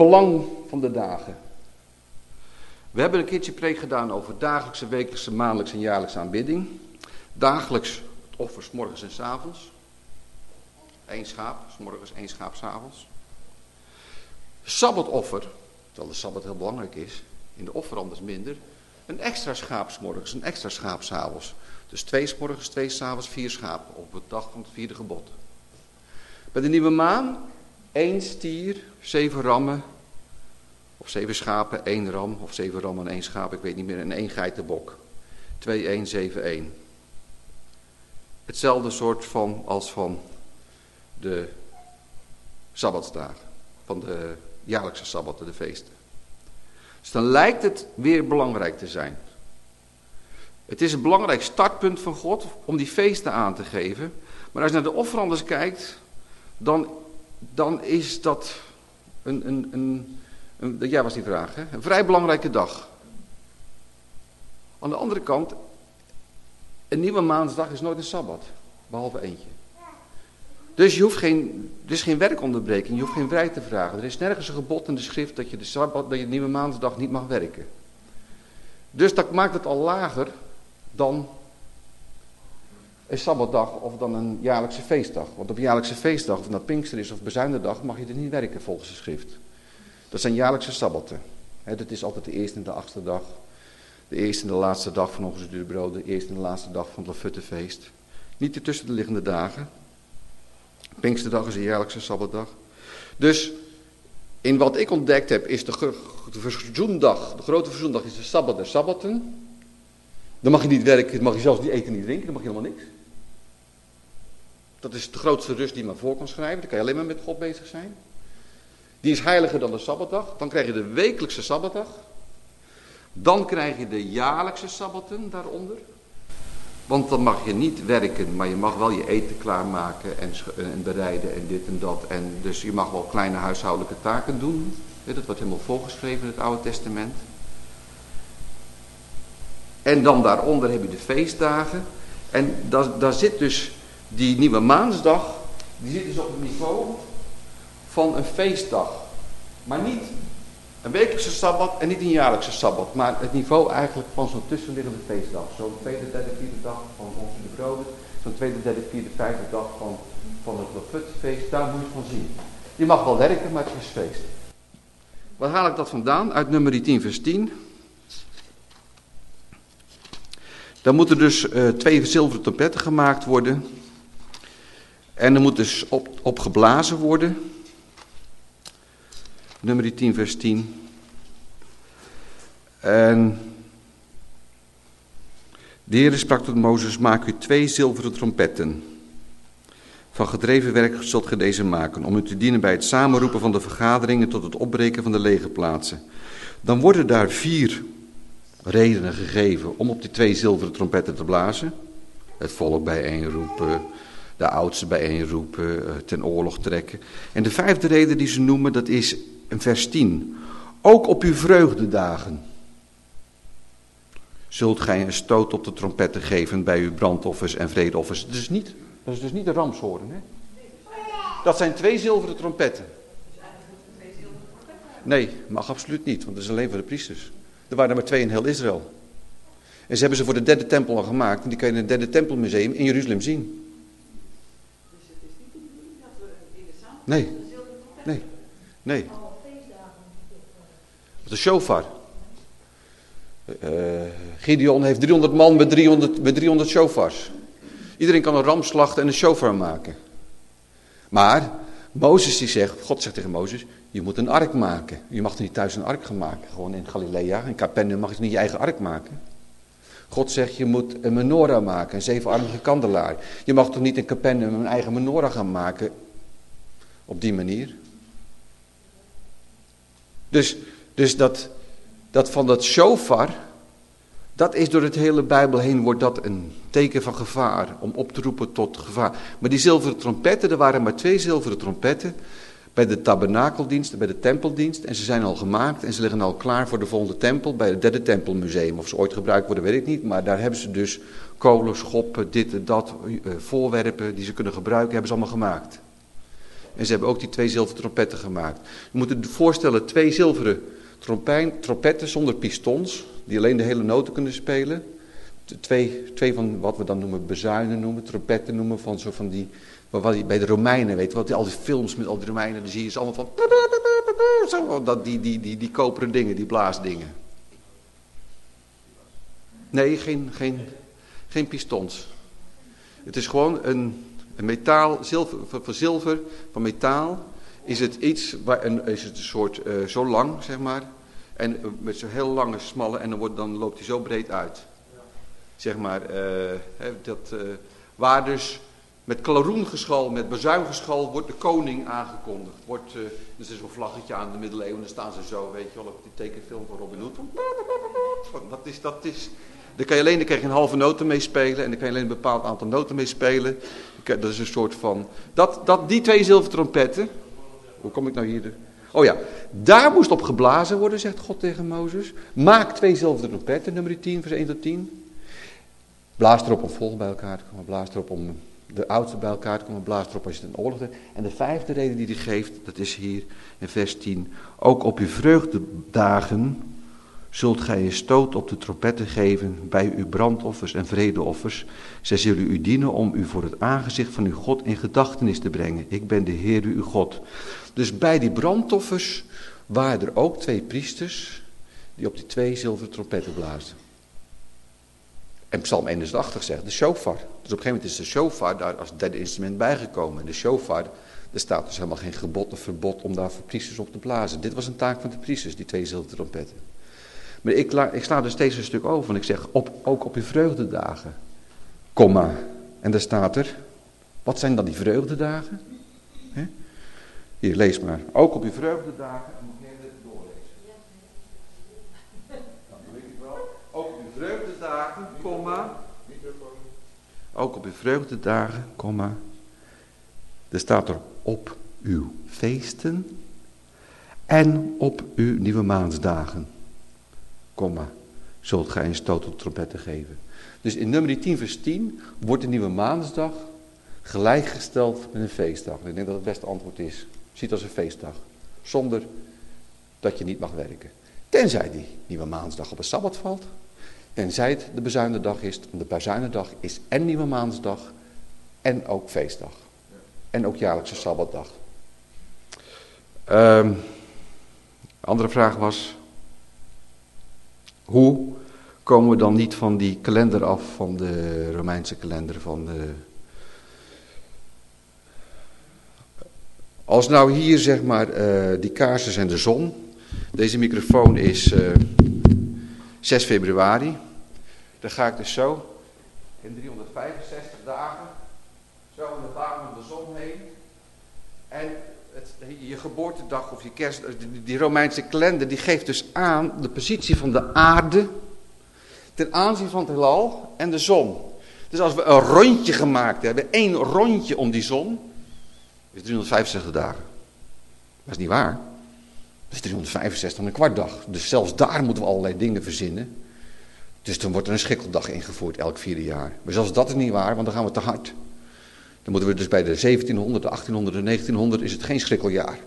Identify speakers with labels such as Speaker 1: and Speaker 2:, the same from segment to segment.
Speaker 1: Belang van de dagen. We hebben een keertje preek gedaan over dagelijkse, wekelijkse, maandelijkse en jaarlijkse aanbidding. Dagelijks het offer s morgens en s avonds. Eén schaap, s morgens, één schaap s avonds. Sabbatoffer, terwijl de Sabbat heel belangrijk is, in de offer anders minder. Een extra schaap s morgens, een extra schaap s avonds. Dus twee s morgens, twee s avonds, vier schapen op de dag van het vierde gebod. Bij de nieuwe maan, één stier, zeven rammen, of zeven schapen, één ram, of zeven rammen en één schaap, ik weet niet meer, en één geitenbok. 2, 1, 7, 1. Hetzelfde soort van als van de Sabbatsdagen, van de jaarlijkse Sabbatten, de feesten. Dus dan lijkt het weer belangrijk te zijn. Het is een belangrijk startpunt van God om die feesten aan te geven. Maar als je naar de offeranders kijkt, dan, dan is dat een, een, een, ja was die vraag, hè? een vrij belangrijke dag. Aan de andere kant, een nieuwe maandsdag is nooit een Sabbat, behalve eentje. Dus je hoeft geen, er is geen werkonderbreking, je hoeft geen vrij te vragen. Er is nergens een gebod in de schrift dat je de, Sabbat, dat je de nieuwe maandsdag niet mag werken. Dus dat maakt het al lager dan een Sabbatdag of dan een jaarlijkse feestdag. Want op jaarlijkse feestdag, of dat Pinkster is of bezuinderdag, mag je er niet werken volgens de schrift. Dat zijn jaarlijkse Sabbatten. dat is altijd de eerste en de achtste dag. De eerste en de laatste dag van ongezuurde brood. De eerste en de laatste dag van het Lafuttenfeest. Niet de tussenliggende dagen. Pinksterdag is een jaarlijkse Sabbatdag. Dus in wat ik ontdekt heb is de, de de grote verzoendag is de Sabbat der Sabbatten. Dan mag je niet werken, dan mag je zelfs niet eten, niet drinken, dan mag je helemaal niks. Dat is de grootste rust die maar voor kan schrijven. Dan kan je alleen maar met God bezig zijn. Die is heiliger dan de Sabbatdag. Dan krijg je de wekelijkse Sabbatdag. Dan krijg je de jaarlijkse Sabbatten daaronder. Want dan mag je niet werken, maar je mag wel je eten klaarmaken en, en bereiden en dit en dat. En dus je mag wel kleine huishoudelijke taken doen. Dat wordt helemaal voorgeschreven in het Oude Testament. En dan daaronder heb je de feestdagen. En daar zit dus die nieuwe maansdag, die zit dus op het niveau van een feestdag. Maar niet een wekelijkse sabbat en niet een jaarlijkse sabbat. Maar het niveau eigenlijk van zo'n tussenliggende feestdag. Zo'n tweede, derde, vierde dag van onze de broden. Zo'n tweede, derde, vierde, vijfde dag van, van het feest. Daar moet je van zien. Je mag wel werken, maar het is feest. Waar haal ik dat vandaan? Uit nummer 10 vers 10. Dan moeten dus uh, twee zilveren trompetten gemaakt worden. En er moet dus op, op geblazen worden. Nummer 10 vers 10. En de Heer sprak tot Mozes, maak u twee zilveren trompetten. Van gedreven werk zult ge deze maken, om u te dienen bij het samenroepen van de vergaderingen tot het opbreken van de legerplaatsen. Dan worden daar vier redenen gegeven om op die twee zilveren trompetten te blazen. Het volk bijeenroepen, de oudsten bijeenroepen, eh, ten oorlog trekken. En de vijfde reden die ze noemen, dat is in vers 10. Ook op uw vreugdedagen zult gij een stoot op de trompetten geven bij uw brandoffers en vredeoffers. Dat is, niet, dat is dus niet de ramshoorn, hè? Dat zijn twee zilveren trompetten. Nee, mag absoluut niet, want dat is alleen voor de priesters. Er waren er maar twee in heel Israël. En ze hebben ze voor de derde tempel al gemaakt. En die kan je in het derde tempelmuseum in Jeruzalem zien. Nee, nee, nee. De shofar. Uh, Gideon heeft 300 man met 300, met 300 shofars. Iedereen kan een ram slachten en een shofar maken. Maar Mozes die zegt, God zegt tegen Mozes, je moet een ark maken. Je mag er niet thuis een ark gaan maken. Gewoon in Galilea, in Capernaum mag je niet je eigen ark maken. God zegt, je moet een menorah maken, een zevenarmige kandelaar. Je mag toch niet in Capernaum een eigen menorah gaan maken op die manier. Dus, dus dat, dat van dat shofar, dat is door het hele Bijbel heen, wordt dat een teken van gevaar, om op te roepen tot gevaar. Maar die zilveren trompetten, er waren maar twee zilveren trompetten, bij de tabernakeldienst, bij de tempeldienst. En ze zijn al gemaakt en ze liggen al klaar voor de volgende tempel, bij het derde tempelmuseum. Of ze ooit gebruikt worden, weet ik niet, maar daar hebben ze dus kolen, schoppen, dit en dat, eh, voorwerpen die ze kunnen gebruiken, hebben ze allemaal gemaakt. En ze hebben ook die twee zilveren trompetten gemaakt. Je moet je voorstellen, twee zilveren trompetten zonder pistons, die alleen de hele noten kunnen spelen. Twee, twee van wat we dan noemen bezuinen noemen, trompetten noemen, van zo van die, wat je bij de Romeinen weet, wat al die films met al die Romeinen, dan zie je ze allemaal van, zo, dat, die, die, die, die koperen dingen, die blaasdingen. Nee, geen, geen, geen pistons. Het is gewoon een, een metaal, zilver, van zilver, van metaal, is het iets, waar een, is het een soort, uh, zo lang, zeg maar, en uh, met zo'n heel lange, smalle, en dan, wordt, dan loopt hij zo breed uit. Zeg maar, uh, dat, waar dus met klaroengeschal, met bazuingeschal wordt de koning aangekondigd. Wordt, er is zo'n vlaggetje aan de middeleeuwen, dan staan ze zo, weet je wel, op die tekenfilm van Robin Hood. Dat is, dat is, daar kan je alleen, je een halve noten mee spelen en daar kan je alleen een bepaald aantal noten mee spelen. Dat is een soort van, dat, dat, die twee zilveren trompetten, hoe kom ik nou hier? Oh ja, daar moest op geblazen worden, zegt God tegen Mozes. Maak twee zilveren trompetten, nummer 10, vers 1 tot 10. Blaas erop om volk bij elkaar te komen, blaas erop om de oudste bij elkaar te komen, blaas erop als je het een oorlog hebt. En de vijfde reden die hij geeft, dat is hier in vers 10. Ook op uw vreugdedagen zult gij een stoot op de trompetten geven bij uw brandoffers en vredeoffers. Zij zullen u dienen om u voor het aangezicht van uw God in gedachtenis te brengen. Ik ben de Heer uw God. Dus bij die brandoffers waren er ook twee priesters die op die twee zilveren trompetten blazen. En Psalm 81 zegt de shofar. Dus op een gegeven moment is de shofar daar als derde instrument bijgekomen. En de shofar, er staat dus helemaal geen gebod of verbod om daar voor priesters op te blazen. Dit was een taak van de priesters, die twee zilveren trompetten. Maar ik, ik sla er steeds een stuk over. En ik zeg, op, ook op je vreugdedagen. Komma. En daar staat er, wat zijn dan die vreugdedagen? Hier, lees maar. Ook op je vreugdedagen. En moet je even doorlezen. Dan weet ik wel. Ook op je vreugdedagen, komma. Ook op je vreugdedagen, komma. Er staat er op uw feesten en op uw nieuwe maansdagen komma, zult gij een stoot op trompetten geven. Dus in nummer 10 vers 10 wordt de nieuwe maandag gelijkgesteld met een feestdag. ik denk dat het beste antwoord is. Ziet als een feestdag. Zonder dat je niet mag werken. Tenzij die nieuwe maansdag op een sabbat valt. Tenzij het de bezuinendag is. Want de bezuinendag is en nieuwe maansdag en ook feestdag. En ook jaarlijkse sabbatdag. Um, andere vraag was, hoe komen we dan niet van die kalender af, van de Romeinse kalender, van de... Als nou hier zeg maar uh, die kaarsen zijn de zon. Deze microfoon is uh, eh, 6 februari. Dan ga ik dus zo in 365 dagen zo in de dagen om de zon heen. En je geboortedag of je kerst, die Romeinse kalender, die geeft dus aan de positie van de aarde ten aanzien van het heelal en de zon. Dus als we een rondje gemaakt hebben, één rondje om die zon, is 365 dagen. Dat is niet waar. Dat is 365 en een kwart dag. Dus zelfs daar moeten we allerlei dingen verzinnen. Dus dan wordt er een schikkeldag ingevoerd elk vierde jaar. Maar zelfs dat is niet waar, want dan gaan we te hard. Dan moeten we dus bij de 1700, de 1800 en 1900 is het geen schrikkeljaar.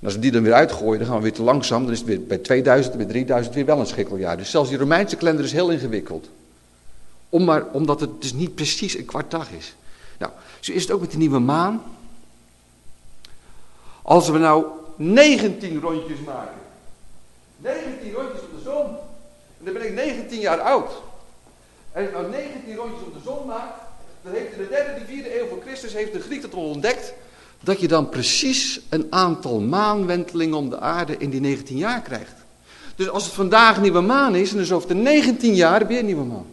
Speaker 1: En als we die dan weer uitgooien, dan gaan we weer te langzaam. Dan is het weer bij 2000, bij 3000 weer wel een schrikkeljaar. Dus zelfs die Romeinse kalender is heel ingewikkeld. Om maar, omdat het dus niet precies een kwart dag is. Nou, zo is het ook met de nieuwe maan. Als we nou 19 rondjes maken. 19 rondjes om de zon. En dan ben ik 19 jaar oud. En als ik nou 19 rondjes om de zon maak, dan heeft in de derde, de vierde eeuw voor Christus heeft de Griek het ontdekt, dat je dan precies een aantal maanwentelingen om de aarde in die 19 jaar krijgt. Dus als het vandaag nieuwe maan is, en dus over de 19 jaar weer nieuwe maan.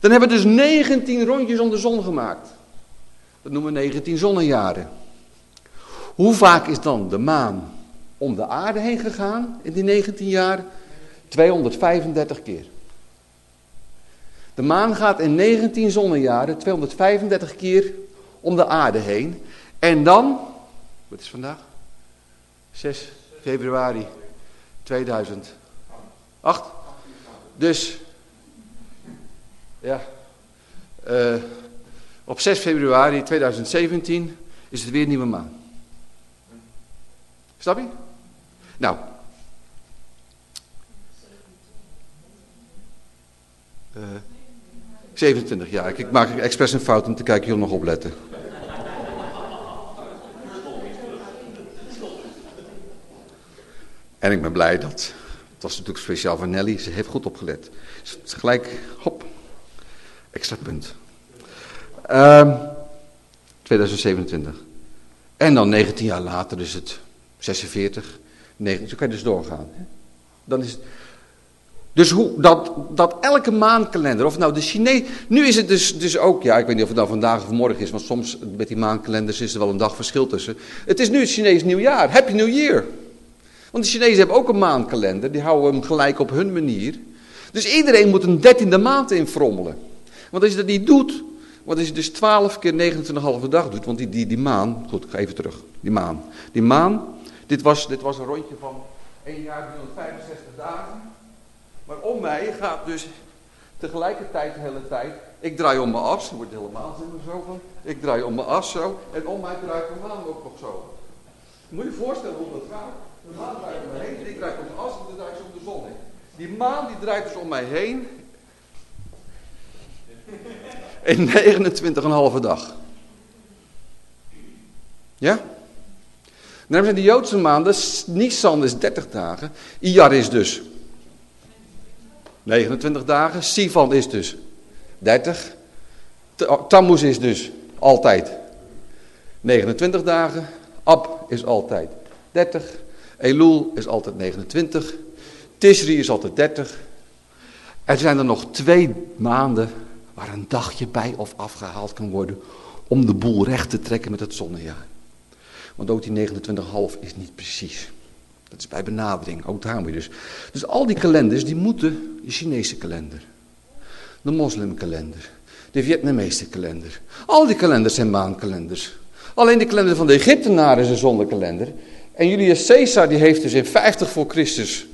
Speaker 1: Dan hebben we dus 19 rondjes om de zon gemaakt. Dat noemen we 19 zonnejaren. Hoe vaak is dan de maan om de aarde heen gegaan in die 19 jaar? 235 keer. De maan gaat in 19 zonnejaren 235 keer om de aarde heen. En dan, wat is vandaag? 6 februari 2008. Dus, ja, uh, Op 6 februari 2017 is het weer nieuwe maan. Snap je? Nou. Uh, 27, ja. Ik, maak expres een fout om te kijken, jullie nog opletten. En ik ben blij dat, het was natuurlijk speciaal voor Nelly, ze heeft goed opgelet. Dus gelijk, hop, extra punt. Um, 2027. En dan 19 jaar later is het 46, 19, zo kan je dus doorgaan. Dan is het, dus hoe, dat, dat elke maankalender, of nou de Chinees, nu is het dus, dus ook, ja ik weet niet of het nou vandaag of morgen is, want soms met die maankalenders is er wel een dag verschil tussen. Het is nu het Chinees nieuwjaar, Happy New Year. Want de Chinezen hebben ook een maankalender, die houden hem gelijk op hun manier. Dus iedereen moet een dertiende maand infrommelen. Want als je dat niet doet, want als je dus 12 keer 29,5 dag doet, want die, die, die maan, goed, ik ga even terug, die maan. Die maan, dit was, dit was een rondje van 1 jaar 365 dagen. Maar om mij gaat dus tegelijkertijd de hele tijd, ik draai om mijn as, wordt helemaal zo van, ik draai om mijn as zo, en om mij draait de maan ook nog zo. Moet je je voorstellen hoe dat gaat. De maan draait om mij heen, ik draai om mijn as en dan draait ze om de zon heen. Die maan die draait dus om mij heen. In 29,5 dag. Ja? Dan hebben ze de Joodse maanden, Nisan is 30 dagen, Iyar is dus 29 dagen, Sivan is dus 30, Tammuz is dus altijd 29 dagen, Ab is altijd 30, Elul is altijd 29, Tishri is altijd 30. Er zijn er nog twee maanden waar een dagje bij of afgehaald kan worden om de boel recht te trekken met het zonnejaar. Want ook die 29,5 is niet precies. Dat is bij benadering, ook daar moet dus. Dus al die kalenders, die moeten, de Chinese kalender, de moslimkalender, de Vietnamese kalender. Al die kalenders zijn maankalenders. Alleen de kalender van de Egyptenaren is een zonnekalender. En Julius Caesar, die heeft dus in 50 voor Christus,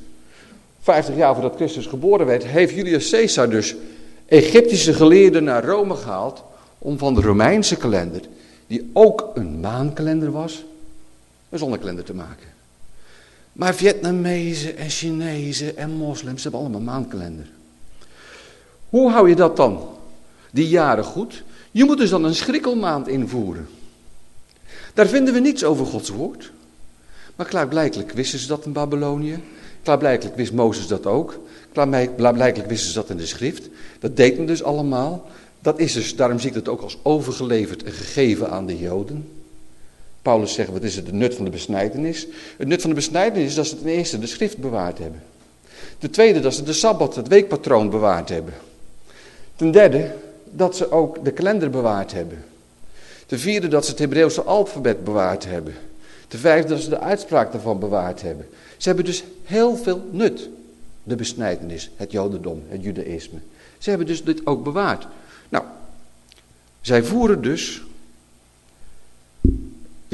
Speaker 1: 50 jaar voordat Christus geboren werd, heeft Julius Caesar dus Egyptische geleerden naar Rome gehaald om van de Romeinse kalender, die ook een maankalender was, een zonnekalender te maken. Maar Vietnamezen en Chinezen en moslims hebben allemaal maankalender. Hoe hou je dat dan? Die jaren goed? Je moet dus dan een schrikkelmaand invoeren. Daar vinden we niets over Gods woord. Maar klaarblijkelijk wisten ze dat in Babylonië. Klaarblijkelijk wist Mozes dat ook. Klaarblijkelijk wisten ze dat in de schrift. Dat deed men dus allemaal. Dat is dus, daarom zie ik het ook als overgeleverd en gegeven aan de Joden. Paulus zegt, wat is het, nut van de besnijdenis? Het nut van de besnijdenis is dat ze ten eerste de schrift bewaard hebben. Ten tweede dat ze de Sabbat, het weekpatroon bewaard hebben. Ten derde dat ze ook de kalender bewaard hebben. Ten vierde dat ze het Hebreeuwse alfabet bewaard hebben. Ten vijfde dat ze de uitspraak daarvan bewaard hebben. Ze hebben dus heel veel nut. De besnijdenis, het jodendom, het judaïsme. Ze hebben dus dit ook bewaard. Nou, zij voeren dus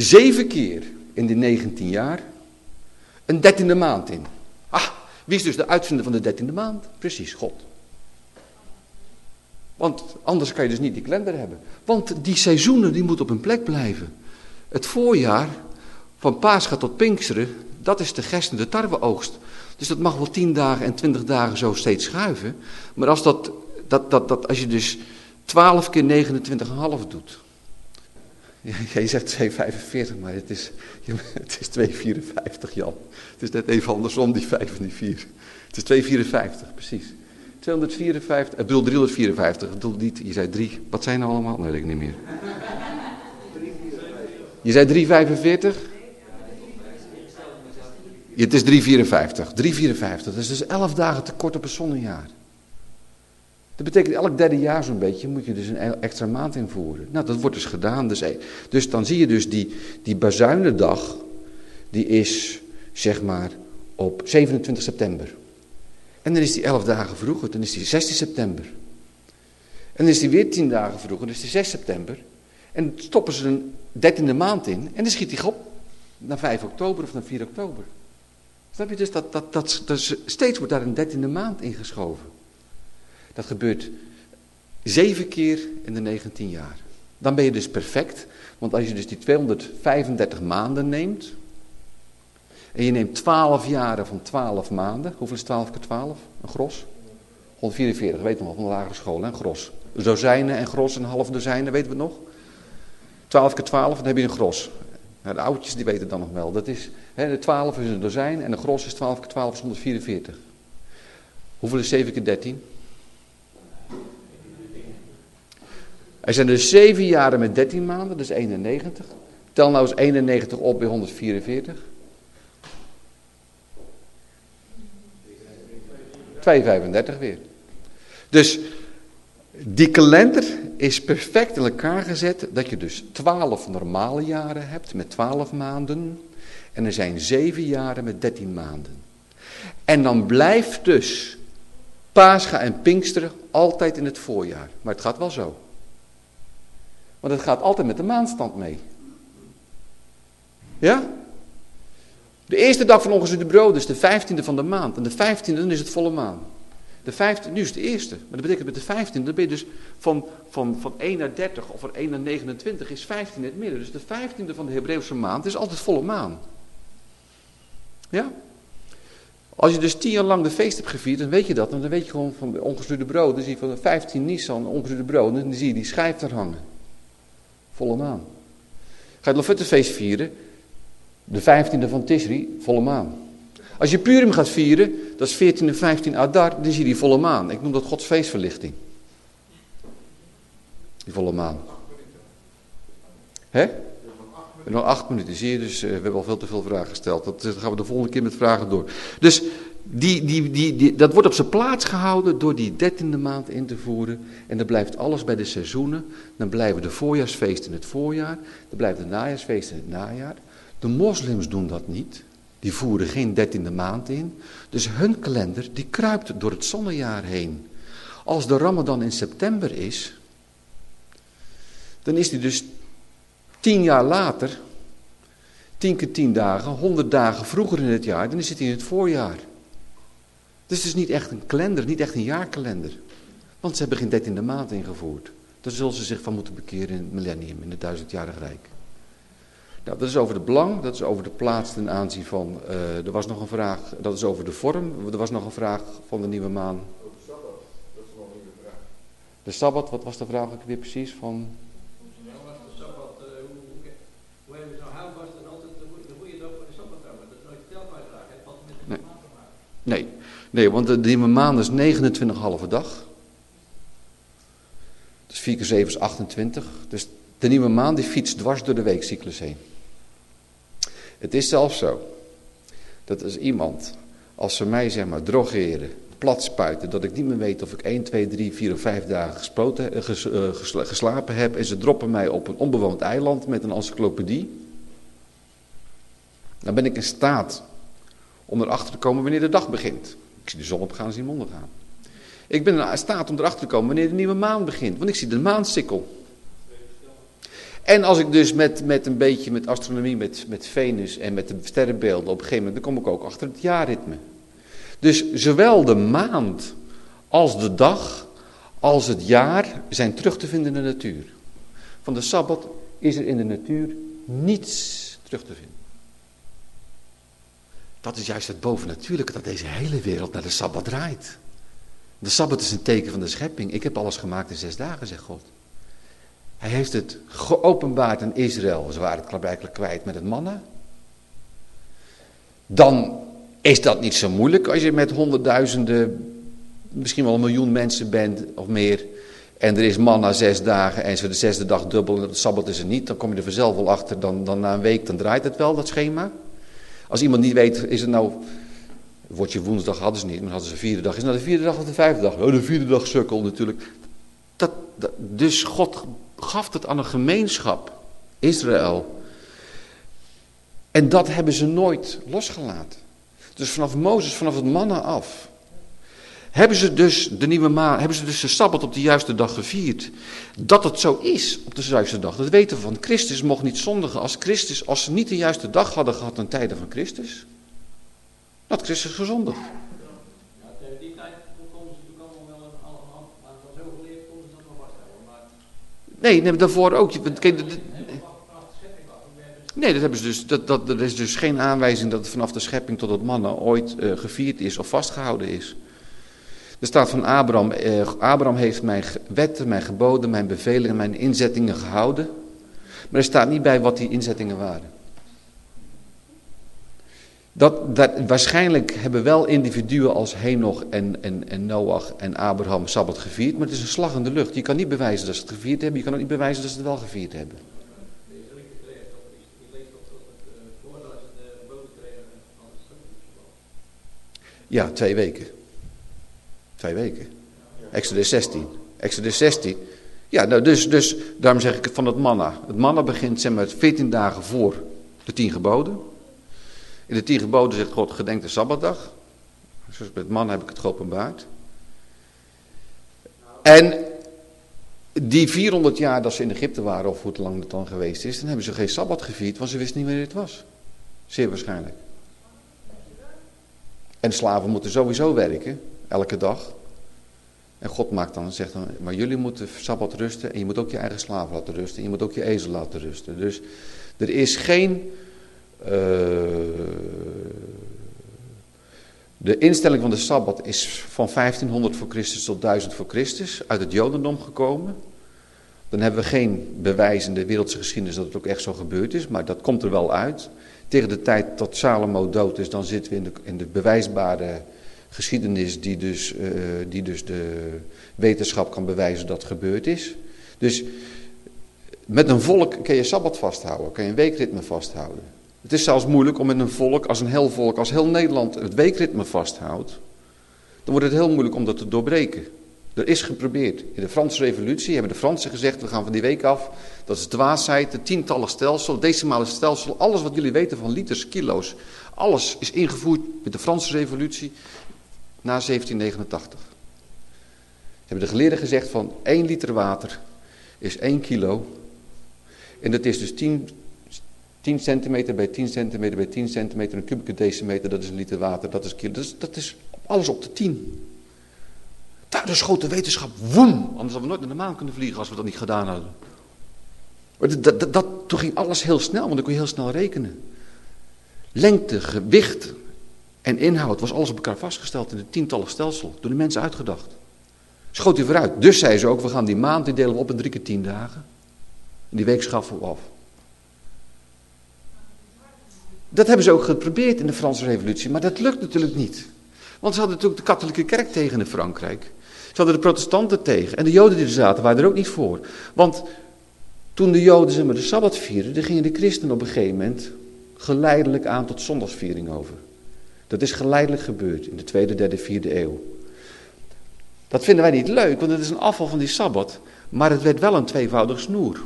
Speaker 1: zeven keer in de 19 jaar een dertiende maand in. Ah, wie is dus de uitvinder van de dertiende maand? Precies, God. Want anders kan je dus niet die kalender hebben. Want die seizoenen die moeten op hun plek blijven. Het voorjaar, van Pascha tot Pinksteren, dat is de gerst en tarweoogst. Dus dat mag wel 10 dagen en 20 dagen zo steeds schuiven. Maar als, dat, dat, dat, dat, als je dus 12 keer 29,5 doet, je zegt 2,45, maar het is, het is 2,54 Jan. Het is net even andersom, die 5 en die 4. Het is 2,54, precies. 254, ik bedoel 354, ik bedoel niet, je zei 3, wat zijn nou allemaal? Nee, weet ik niet meer. Je zei 345? Het is 354, 354, dat is dus 11 dagen tekort op een zonnejaar. Dat betekent elk derde jaar zo'n beetje moet je dus een e- extra maand invoeren. Nou, dat wordt dus gedaan. Dus, eh, dus dan zie je dus die, die bazuinendag, die is zeg maar op 27 september. En dan is die 11 dagen vroeger, dan is die 16 september. En dan is die weer 10 dagen vroeger, dan is die 6 september. En dan stoppen ze een dertiende maand in en dan schiet die op naar 5 oktober of naar 4 oktober. Snap je dus dat, dat, dat, dat steeds wordt daar een dertiende maand ingeschoven. Dat gebeurt zeven keer in de 19 jaar. Dan ben je dus perfect. Want als je dus die 235 maanden neemt. En je neemt 12 jaren van 12 maanden. Hoeveel is 12 keer 12? Een gros? 144, weten we nog, van de lagere school, een gros. Dozijnen en gros, een half dozijnen, weten we nog? 12 keer 12, dan heb je een gros. Nou, de oudjes die weten dan nog wel. Dat is, hè, de 12 is een dozijn en de gros is 12 keer 12 is 144. Hoeveel is 7 keer 13? Er zijn dus 7 jaren met 13 maanden, is 91. Tel nou eens 91 op bij 144. 2,35 weer. Dus die kalender is perfect in elkaar gezet dat je dus 12 normale jaren hebt met 12 maanden. En er zijn 7 jaren met 13 maanden. En dan blijft dus Pascha en Pinksteren altijd in het voorjaar. Maar het gaat wel zo. Want het gaat altijd met de maanstand mee. Ja? De eerste dag van ongezoete brood is de vijftiende van de maand. En de vijftiende is het volle maan. De vijftiende, nu is het de eerste. Maar dat betekent met de vijftiende, dan ben je dus van, van, van 1 naar 30 of van 1 naar 29 is 15 in het midden. Dus de vijftiende van de Hebreeuwse maand is altijd volle maan. Ja? Als je dus tien jaar lang de feest hebt gevierd, dan weet je dat. dan weet je gewoon van ongezuurde brood. Dan zie je van 15 Nissan ongezuurde brood. En dan zie je die schijf er hangen. Volle maan. Ga je het Lofuttefeest vieren. De 15e van Tisri, volle maan. Als je Purim gaat vieren, dat is 14 en 15 Adar, dan zie je die volle maan. Ik noem dat Gods feestverlichting. Die volle maan. Hè? Nog acht minuten, zie je, dus uh, we hebben al veel te veel vragen gesteld. Dat, dat, gaan we de volgende keer met vragen door. Dus die, die, die, dat wordt op zijn plaats gehouden door die dertiende maand in te voeren. En dan blijft alles bij de seizoenen. Dan blijven de voorjaarsfeesten het voorjaar. Dan blijven de najaarsfeesten het najaar. De moslims doen dat niet. Die voeren geen dertiende maand in. Dus hun kalender die kruipt door het zonnejaar heen. Als de ramadan in september is, dan is die dus tien jaar later, tien keer tien dagen, honderd dagen vroeger in het jaar, dan is het in het voorjaar. Dus het is niet echt een kalender, niet echt een jaarkalender. Want ze hebben geen dertiende maand ingevoerd. Daar zullen ze zich van moeten bekeren in het millennium, in het duizendjarig rijk. Nou, dat is over de belang, dat is over de plaats ten aanzien van, uh, er was nog een vraag, dat is over de vorm, er was nog een vraag van de nieuwe maan.
Speaker 2: Over de Sabbat, dat is nog een nieuwe vraag.
Speaker 1: De Sabbat, wat was de vraag ook weer precies van?
Speaker 3: De de, de de de
Speaker 1: Nee. Nee, want de nieuwe maan is 29,5 dag. Dus 4 keer 7 is 28. Dus de nieuwe maan die fietst dwars door de weekcyclus heen. Het is zelfs zo, dat als iemand, als ze mij zeg maar drogeren, plat spuiten, dat ik niet meer weet of ik 1, 2, 3, 4 of 5 dagen gesproten, eh, eh, gesla- geslapen heb en ze droppen mij op een onbewoond eiland met een encyclopedie, dan ben ik in staat om erachter te komen wanneer de dag begint. Ik zie de zon opgaan en zien hem ondergaan. Ik ben in staat om erachter te komen wanneer de nieuwe maan begint, want ik zie de maansikkel. En als ik dus met, met een beetje met astronomie, met, met Venus en met de sterrenbeelden op een gegeven moment, dan kom ik ook achter het jaarritme. Dus zowel de maand als de dag als het jaar zijn terug te vinden in de natuur. Van de Sabbat is er in de natuur niets terug te vinden. Dat is juist het bovennatuurlijke dat deze hele wereld naar de Sabbat draait. De Sabbat is een teken van de schepping. Ik heb alles gemaakt in zes dagen, zegt God. Hij heeft het geopenbaard aan Israël. Ze waren het blijkbaar kwijt met het mannen. Dan is dat niet zo moeilijk als je met honderdduizenden, misschien wel een miljoen mensen bent of meer. En er is manna zes dagen en zo de zesde dag dubbel en de sabbat is er niet. Dan kom je er vanzelf wel achter. Dan, dan na een week dan draait het wel, dat schema. Als iemand niet weet, is het nou... Woordje woensdag hadden ze niet, maar hadden ze vierde dag. Is het nou de vierde dag of de vijfde dag? Oh, de vierde dag sukkel natuurlijk. Dat, dat, dus God gaf het aan een gemeenschap, Israël. En dat hebben ze nooit losgelaten. Dus vanaf Mozes, vanaf het mannen af, hebben ze dus de nieuwe maan, hebben ze dus de Sabbat op de juiste dag gevierd. Dat het zo is op de juiste dag, dat weten we van. Christus mocht niet zondigen als Christus, als ze niet de juiste dag hadden gehad ten tijde van Christus. Dat Christus gezondigd. Nee, nee daarvoor ook. Nee, dat hebben ze dus, dat, dat, er is dus geen aanwijzing dat het vanaf de schepping tot het mannen ooit eh, gevierd is of vastgehouden is. Er staat van Abraham, eh, Abraham heeft mijn wetten, mijn geboden, mijn bevelen en mijn inzettingen gehouden. Maar er staat niet bij wat die inzettingen waren. Dat, dat, waarschijnlijk hebben wel individuen als Henoch en, en, en Noach en Abraham Sabbat gevierd, maar het is een slag in de lucht. Je kan niet bewijzen dat ze het gevierd hebben, je kan ook niet bewijzen dat ze het wel gevierd hebben. Ja, twee weken. Twee weken. Exodus 16. Exodus 16. Ja, nou dus, dus daarom zeg ik van het manna. Het manna begint zeg maar 14 dagen voor de tien geboden. In de tien geboden zegt God gedenk de Sabbatdag. Zoals met manna heb ik het geopenbaard. En die 400 jaar dat ze in Egypte waren, of hoe lang het dan geweest is, dan hebben ze geen Sabbat gevierd, want ze wisten niet wanneer het was. Zeer waarschijnlijk. En slaven moeten sowieso werken, elke dag. En God maakt dan, zegt dan, maar jullie moeten Sabbat rusten en je moet ook je eigen slaven laten rusten. En je moet ook je ezel laten rusten. Dus er is geen... eh, de instelling van de Sabbat is van 1500 voor Christus tot 1000 voor Christus uit het Jodendom gekomen. Dan hebben we geen bewijs in de wereldse geschiedenis dat het ook echt zo gebeurd is, maar dat komt er wel uit. Tegen de tijd dat Salomo dood is, dan zitten we in de, in de bewijsbare geschiedenis die dus, eh, die dus de wetenschap kan bewijzen dat het gebeurd is. Dus met een volk kan je Sabbat vasthouden, kan je een weekritme vasthouden. Het is zelfs moeilijk om met een volk, als een heel volk, als heel Nederland het weekritme vasthoudt, dan wordt het heel moeilijk om dat te doorbreken. Er is geprobeerd. In de Franse revolutie hebben de Fransen gezegd, we gaan van die week af. Dat is dwaasheid, de tientallen stelsel, decimale stelsel, alles wat jullie weten van liters, kilo's. Alles is ingevoerd met de Franse revolutie na 1789. Hebben de geleerden gezegd van 1 liter water is 1 kilo. En dat is dus 10, 10 centimeter bij 10 centimeter bij 10 centimeter. Een kubieke decimeter, dat is een liter water, dat is kilo. Dat is, dat is alles op de 10. Daar schoot de wetenschap woem. Anders hadden we nooit naar de maan kunnen vliegen als we dat niet gedaan hadden. Dat, dat, dat, toen ging alles heel snel, want dan kon je heel snel rekenen. Lengte, gewicht en inhoud was alles op elkaar vastgesteld in het tientallen stelsel. Door de mensen uitgedacht. Schoot hij vooruit. Dus zei ze ook, we gaan die maand, die delen we op in drie keer tien dagen. En die week schaffen we af. Dat hebben ze ook geprobeerd in de Franse revolutie, maar dat lukt natuurlijk niet. Want ze hadden natuurlijk de katholieke kerk tegen in Frankrijk. Ze hadden de protestanten tegen. En de joden die er zaten waren er ook niet voor. Want toen de joden zeg maar, de Sabbat vierden, gingen de christenen op een gegeven moment geleidelijk aan tot zondagsviering over. Dat is geleidelijk gebeurd in de tweede, derde, vierde eeuw. Dat vinden wij niet leuk, want het is een afval van die Sabbat. Maar het werd wel een tweevoudig snoer.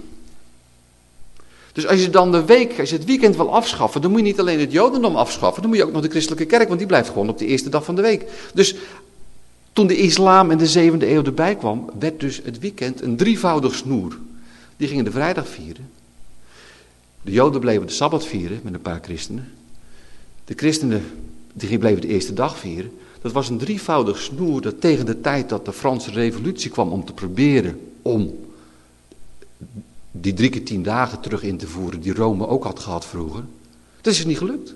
Speaker 1: Dus als je dan de week, als je het weekend wil afschaffen, dan moet je niet alleen het jodendom afschaffen, dan moet je ook nog de christelijke kerk, want die blijft gewoon op de eerste dag van de week. Dus toen de islam in de zevende eeuw erbij kwam, werd dus het weekend een drievoudig snoer. Die gingen de vrijdag vieren. De joden bleven de sabbat vieren met een paar christenen. De christenen die bleven de eerste dag vieren. Dat was een drievoudig snoer dat tegen de tijd dat de Franse revolutie kwam om te proberen om die drie keer tien dagen terug in te voeren die Rome ook had gehad vroeger. Dat is niet gelukt.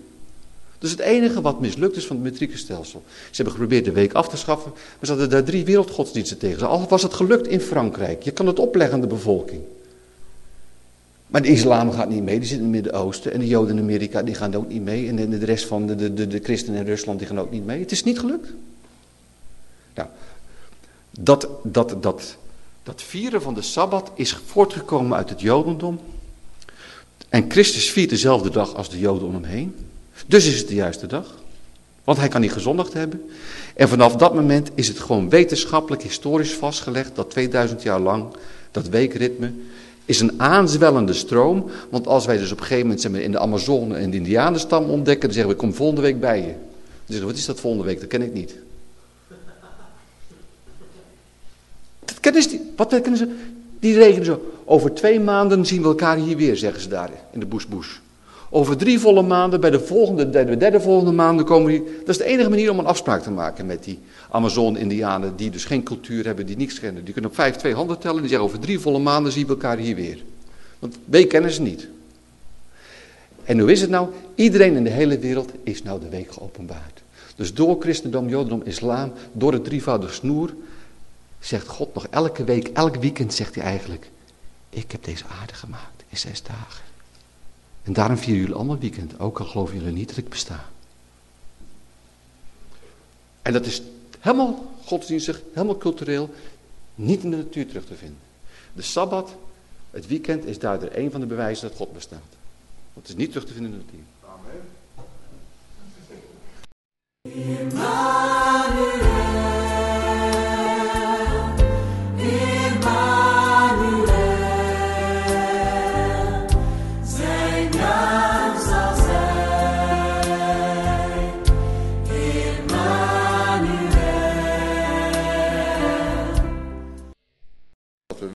Speaker 1: Dus het enige wat mislukt is van het metrieke stelsel. Ze hebben geprobeerd de week af te schaffen, maar ze hadden daar drie wereldgodsdiensten tegen. Al was het gelukt in Frankrijk. Je kan het opleggen aan de bevolking. Maar de islam gaat niet mee, die zit in het Midden-Oosten. En de Joden in Amerika die gaan ook niet mee. En de, rest van de, de, de, de christenen in Rusland die gaan ook niet mee. Het is niet gelukt. Nou, dat, dat, dat, dat vieren van de Sabbat is voortgekomen uit het Jodendom. En Christus viert dezelfde dag als de Joden om hem heen. Dus is het de juiste dag. Want hij kan niet gezondigd hebben. En vanaf dat moment is het gewoon wetenschappelijk, historisch vastgelegd dat 2000 jaar lang dat weekritme is een aanzwellende stroom. Want als wij dus op een gegeven moment in de Amazone en de Indianenstam ontdekken, dan zeggen we, kom volgende week bij je. Dan zeggen we, wat is dat volgende week? Dat ken ik niet. Dat ze, wat kennen ze? Die regenen zo. Over twee maanden zien we elkaar hier weer, zeggen ze daar in de boesboes. Over drie volle maanden, bij de volgende, derde, volgende maanden komen die. Dat is de enige manier om een afspraak te maken met die Amazon-Indianen, die dus geen cultuur hebben, die niks kennen. Die kunnen op vijf, twee handen tellen, die zeggen over drie volle maanden zien we elkaar hier weer. Want week kennen ze niet. En hoe is het nou? Iedereen in de hele wereld is nou de week geopenbaard. Dus door christendom, jodendom, islam, door het drievoudige snoer, zegt God nog elke week, elk weekend zegt hij eigenlijk, ik heb deze aarde gemaakt in zes dagen. En daarom vieren jullie allemaal weekend, ook al geloven jullie niet dat ik besta. En dat is helemaal godsdienstig, helemaal cultureel, niet in de natuur terug te vinden. De Sabbat, het weekend, is daardoor een van de bewijzen dat God bestaat. Want het is niet terug te vinden in de natuur.
Speaker 2: Amen.